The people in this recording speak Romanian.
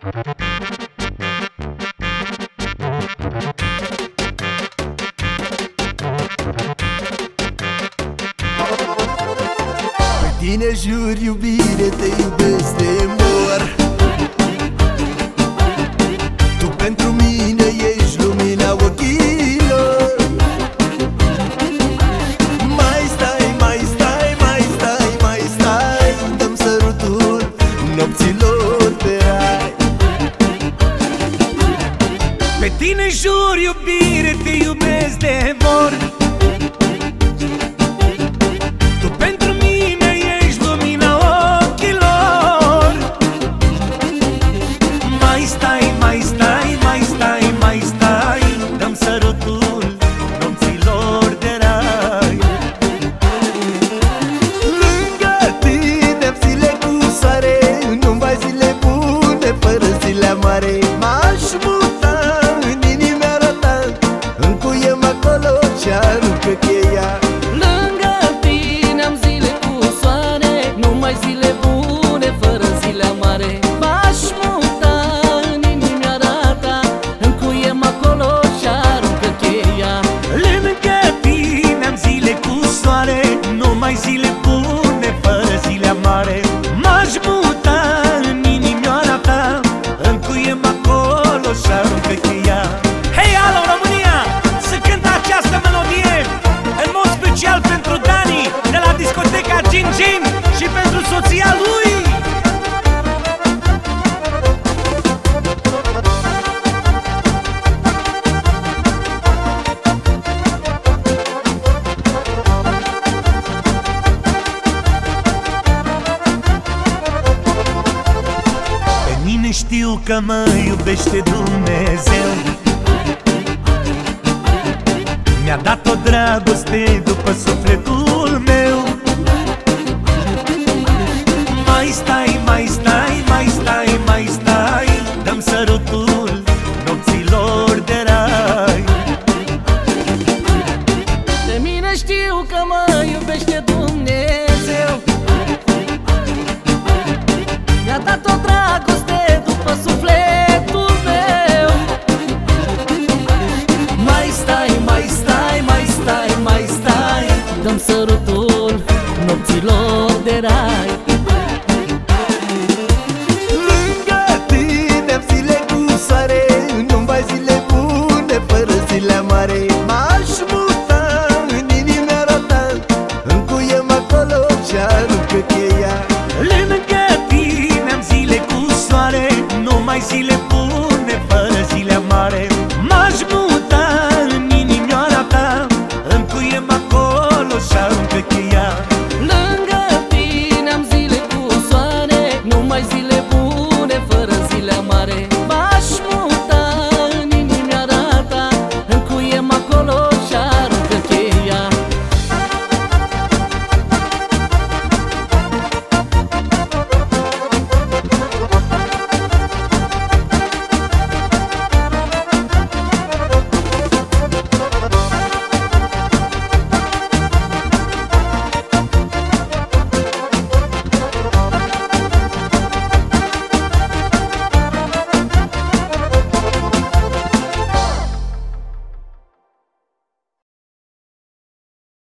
Pe tine jur iubire, te iubesc de mor. Tu pentru mine Pe tine jur iubire, te iubesc de mor aruncă cheia. Lângă tine am zile cu soare Numai zile bune, fără zile amare. M-aș muta în inimioara ta Încuiem acolo și aruncă cheia. Lângă tine am zile cu soare Numai zile bune, fără zile amare. M-aș muta discoteca Gin Gin Și pentru soția lui. Pe mine știu că mă iubește Dumnezeu. Mi-a dat o dragoste după sufletul meu Piloterá